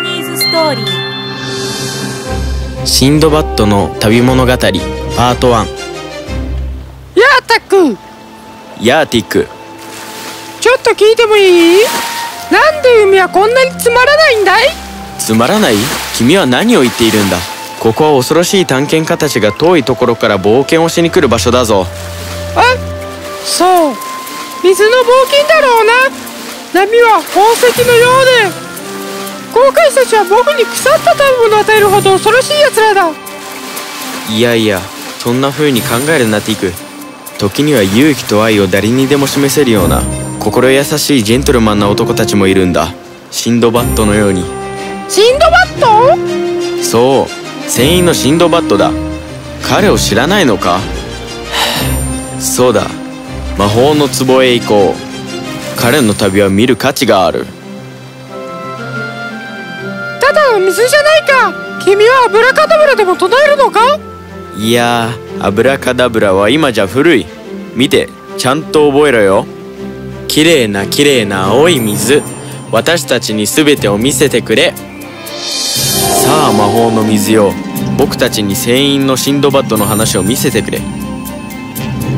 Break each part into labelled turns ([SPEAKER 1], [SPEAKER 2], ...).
[SPEAKER 1] ーニーズストーリー。
[SPEAKER 2] シンドバッドの旅物語パート1
[SPEAKER 3] やあタック
[SPEAKER 2] ヤーティック。
[SPEAKER 3] ちょっと聞いてもいい？なんで海はこんなにつまらないんだい？
[SPEAKER 2] つまらない？君は何を言っているんだ？ここは恐ろしい探検家たちが遠いところから冒険をしに来る場所だぞ。
[SPEAKER 3] あそう。水の冒険だろうな。波は宝石のようで航海者たちは僕に腐った食べ物を与えるほど恐ろしい奴らだ。
[SPEAKER 2] いやいやそんな風に考えるなティク。時には勇気と愛を誰にでも示せるような心優しいジェントルマンな男たちもいるんだ。シンドバッドのように。
[SPEAKER 3] シンドバッド
[SPEAKER 2] そう船員のシンドバッドだ。彼を知らないのか？そうだ魔法の壺へ行こう。彼の旅は見る価値がある
[SPEAKER 3] 水じゃないか。君はアブラカダブラでも唱えるのか？
[SPEAKER 2] いやアブラカダブラは今じゃ古い。見てちゃんと覚えろよ。綺麗な綺麗な青い水。私たちに全てを見せてくれ。さあ魔法の水よ僕たちに船員のシンドバッドの話を見せてくれ。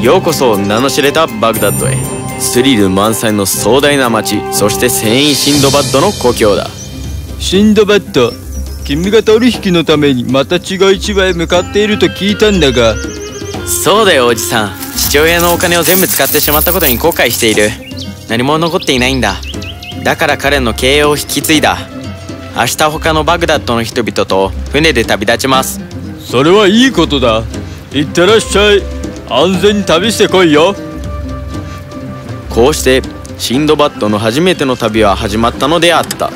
[SPEAKER 2] ようこそ名の知れたバグダッドへ。スリル満載の壮大な街そして船員シンドバッドの故郷だ。
[SPEAKER 4] シンドバッド君が取引のためにまた違う市場へ向かっていると聞いたんだが。
[SPEAKER 2] そうだよおじさん。父親のお金を全部使ってしまったことに後悔している。何も残っていないんだ。だから彼の経営を引き継いだ。明日他のバグダッドの人々と船で旅立ちます。
[SPEAKER 4] それはいいことだ。行ってらっしゃい。安全に旅してこいよ。
[SPEAKER 2] こうしてシンドバッドの初めての旅は始まったのであった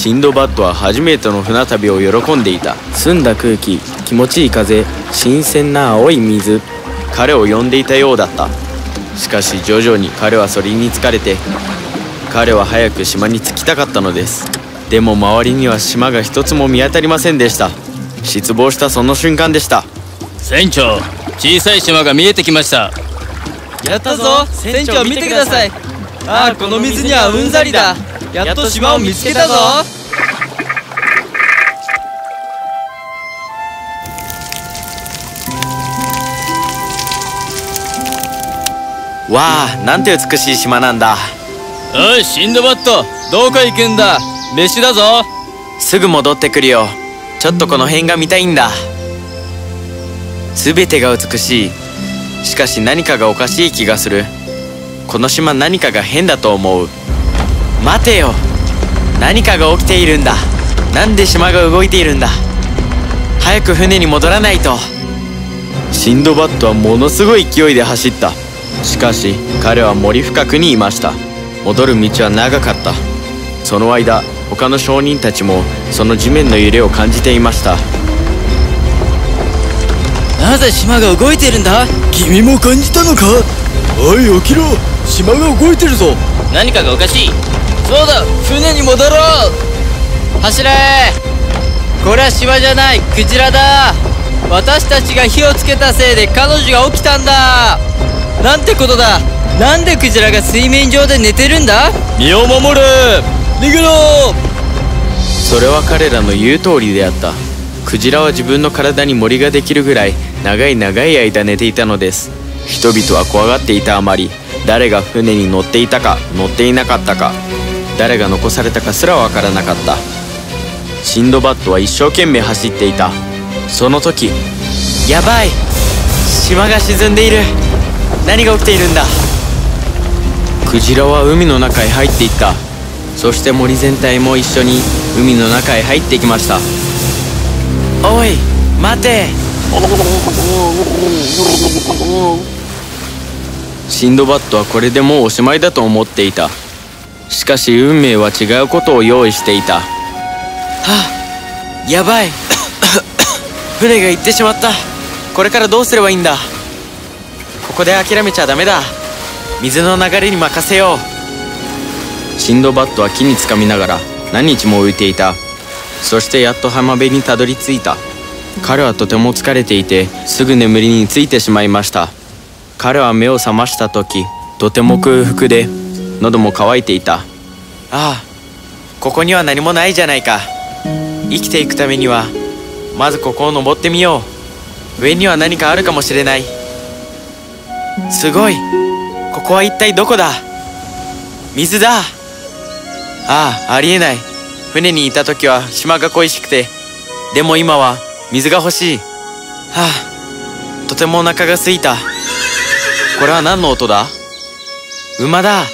[SPEAKER 2] シンドバッドは初めての船旅を喜んでいた。澄んだ空気気持ちいい風新鮮な青い水。彼を呼んでいたようだった。しかし徐々に彼はそれに疲れて彼は早く島に着きたかったのです。でも周りには島が一つも見当たりませんでした。失望したその瞬間でした。
[SPEAKER 4] 船長小さい島が見えてきました。
[SPEAKER 5] やったぞ船長見てください。ああこの水にはうんざりだやっと島を見つけたぞ。
[SPEAKER 2] わあなんて美しい島なんだ。
[SPEAKER 4] おいシンドバッドどこ行くんだ？飯だぞ。
[SPEAKER 2] すぐ戻ってくるよ。ちょっとこの辺が見たいんだ。全てが美しい。しかし何かがおかしい気がする。この島何かが変だと思う待てよ。何かが起きているんだ。なんで島が動いているんだ。早く船に戻らないと。シンドバッドはものすごい勢いで走った。しかし彼は森深くにいました。戻る道は長かった。その間他の商人たちもその地面の揺れを感じていました。
[SPEAKER 5] なぜ島が動いてるんだ？
[SPEAKER 4] 君も感じたのか？おい起きろ。島が動いてるぞ。
[SPEAKER 5] 何かがおかしいそうだ船に戻ろう。走れ。これは島じゃないクジラだ。私たちが火をつけたせいで彼女が起きたんだ。なんてことだ。なんでクジラが水面上で寝てるんだ？
[SPEAKER 4] 身を守れ。
[SPEAKER 5] 逃げろ。
[SPEAKER 2] それは彼らの言う通りであった。クジラは自分の体に森ができるぐらい長い長い間寝ていたのです。人々は怖がっていたあまり誰が船に乗っていたか乗っていなかったか誰が残されたかすらわからなかった。シンドバッドは一生懸命走っていた。その時やばい。島が沈んでいる。何が起きているんだ。クジラは海の中へ入っていった。そして森全体も一緒に海の中へ入っていきました。おい待て。シンドバッドはこれでもうおしまいだと思っていた。しかし運命は違うことを用意していた。はあやばい。船が行ってしまった。これからどうすればいいんだ。ここで諦めちゃダメだ。水の流れに任せよう。シンドバッドは木につかみながら何日も浮いていた。そしてやっと浜辺にたどり着いた。彼はとても疲れていてすぐ眠りについてしまいました。彼は目を覚ました時とても空腹で喉も渇いていた。ああここには何もないじゃないか。生きていくためにはまずここを登ってみよう。上には何かあるかもしれない。すごいここは一体どこだ？水だ。ああありえない。船にいた時は島が恋しくてでも今は水が欲しい。はあとてもお腹が空いた。これは何の音だ？馬だ。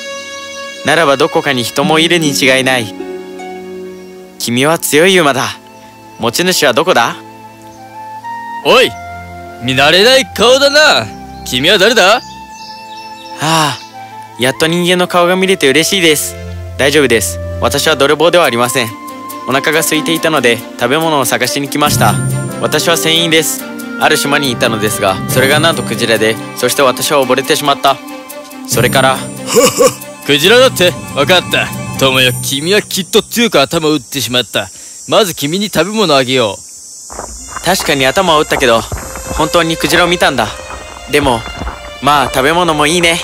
[SPEAKER 2] ならばどこかに人もいるに違いない。君は強い馬だ。持ち主はどこだ？
[SPEAKER 5] おい見慣れない顔だな。君は誰だ？
[SPEAKER 2] ああやっと人間の顔が見れて嬉しいです。大丈夫です。私は泥棒ではありません。お腹が空いていたので食べ物を探しに来ました。私は船員です。ある島に行ったのですがそれがなんとクジラでそして私は溺れてしまった。それから
[SPEAKER 5] クジラだって。分かった。友よ君はきっと強く頭を打ってしまった。まず君に食べ物あげよう。
[SPEAKER 2] 確かに頭を打ったけど本当にクジラを見たんだ。でもまあ食べ物もいいね。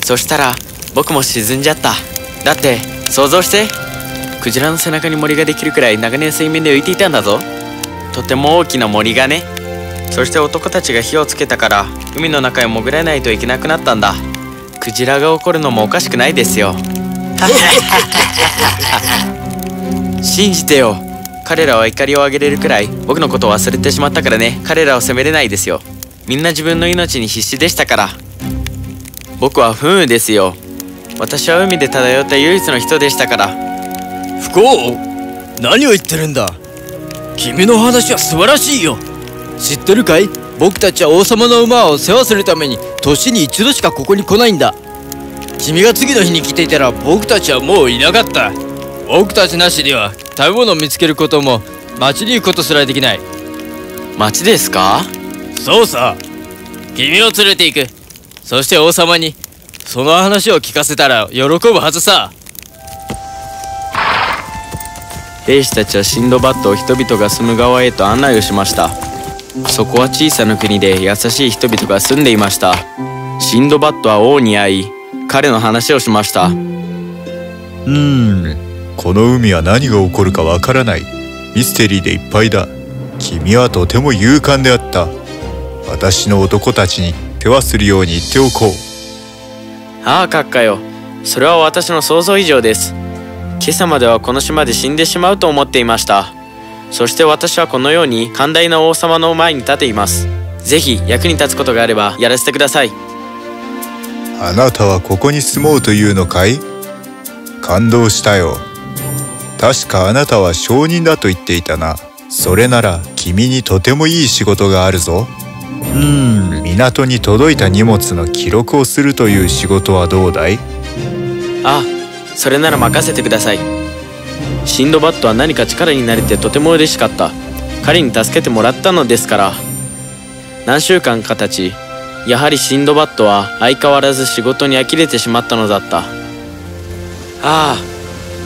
[SPEAKER 2] そしたら僕も沈んじゃった。だって想像して。クジラの背中に森ができるくらい長年水面で浮いていたんだぞ。とても大きな森がね。そして男たちが火をつけたから海の中へ潜らないといけなくなったんだ。クジラが怒るのもおかしくないですよ。信じてよ彼らは怒りを上げれるくらい僕のことを忘れてしまったからね。彼らを責めれないですよ。みんな自分の命に必死でしたから。僕は不運ですよ。私は海で漂った唯一の人でしたから。
[SPEAKER 5] 不幸何を言ってるんだ。君の話は素晴らしいよ。知ってるかい？僕たちは王様の馬を世話するために年に一度しかここに来ないんだ。君が次の日に来ていたら僕たちはもういなかった。僕たちなしには食べ物を見つけることも町に行くことすらできない。
[SPEAKER 2] 町ですか？
[SPEAKER 5] そうさ。君を連れて行く。そして王様にその話を聞かせたら喜ぶはずさ。
[SPEAKER 2] 兵士たちはシンドバッドを人々が住む側へと案内をしましたそこは小さな国で優しい人々が住んでいました。シンドバッドは王に会い彼の話をしました。
[SPEAKER 6] うーん。この海は何が起こるかわからない。ミステリーでいっぱいだ。君はとても勇敢であった。私の男たちに手はするように言っておこう。
[SPEAKER 2] ああ閣下よ。それは私の想像以上です。今朝まではこの島で死んでしまうと思っていましたそして私はこのように寛大な王様の前に立ています。ぜひ役に立つことがあればやらせてください。
[SPEAKER 6] あなたはここに住もうというのかい？感動したよ。確かあなたは証人だと言っていたな。それなら君にとてもいい仕事があるぞ。うーん港に届いた荷物の記録をするという仕事はどうだい？
[SPEAKER 2] あそれなら任せてくださいシンドバッドは何か力になれてとても嬉しかった。彼に助けてもらったのですから。何週間か経ちやはりシンドバッドは相変わらず仕事に呆れてしまったのだった。ああ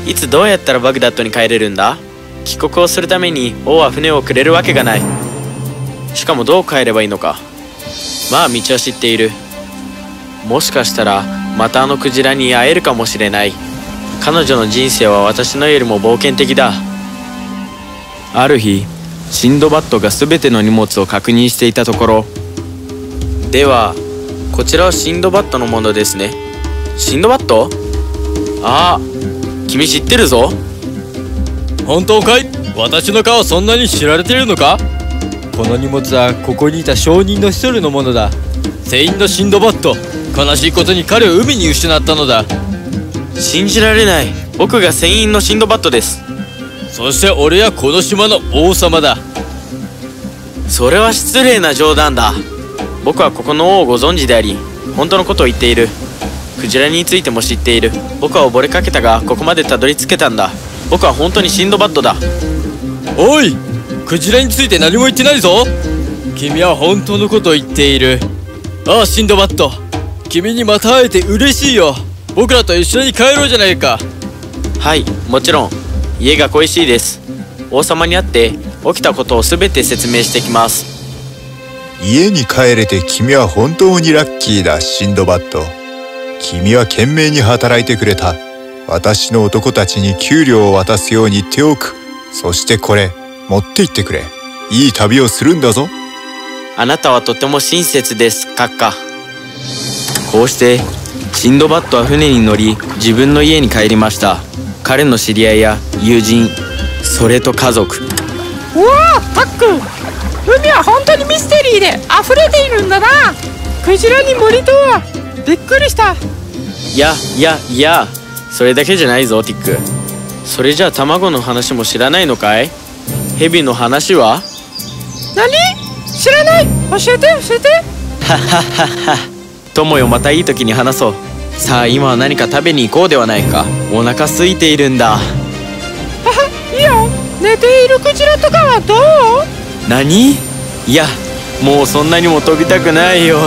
[SPEAKER 2] いつどうやったらバグダッドに帰れるんだ？帰国をするために王は船をくれるわけがない。しかもどう帰ればいいのか？まあ道は知っている。もしかしたらまたあのクジラに会えるかもしれない。彼女の人生は私のよりも冒険的だ。ある日シンドバッドが全ての荷物を確認していたところ。ではこちらはシンドバッドのものですね。シンドバッドああ君知ってるぞ。
[SPEAKER 5] 本当かい？私の顔そんなに知られてるのか？この荷物はここにいた証人の一人のものだ。船員のシンドバッド悲しいことに彼を海に失ったのだ
[SPEAKER 2] 信じられない。僕が船員のシンドバッドです。
[SPEAKER 5] そして俺はこの島の王様だ。
[SPEAKER 2] それは失礼な冗談だ。僕はここの王をご存知であり本当のことを言っている。クジラについても知っている。僕は溺れかけたがここまでたどり着けたんだ。僕は本当にシンドバッドだ。
[SPEAKER 5] おいクジラについて何も言ってないぞ。君は本当のことを言っている。ああシンドバッド。君にまた会えて嬉しいよ僕らと一緒に帰ろうじゃないか。
[SPEAKER 2] はいもちろん。家が恋しいです。王様に会って起きたことを全て説明してきます。
[SPEAKER 6] 家に帰れて君は本当にラッキーだシンドバッド。君は懸命に働いてくれた。私の男たちに給料を渡すように言っておく。そしてこれ持って行ってくれ。いい旅をするんだぞ。
[SPEAKER 2] あなたはとても親切です閣下こうしてシンドバッドは船に乗り自分の家に帰りました。彼の知り合いや友人それと家族。
[SPEAKER 3] うわあタック。ン海は本当にミステリーで溢れているんだな。クジラに森とは。びっくりした。
[SPEAKER 2] いやいやいや。それだけじゃないぞティック。それじゃあ卵の話も知らないのかい？ヘビの話は？
[SPEAKER 3] 何？知らない。教えて教えて。
[SPEAKER 2] はははは友よまたいい時に話そう。さあ今は何か食べに行こうではないか。お腹空いているんだ。
[SPEAKER 3] ははいいよ寝ているクジラとかはどう？
[SPEAKER 2] 何？いやもうそんなにも飛びたくないよ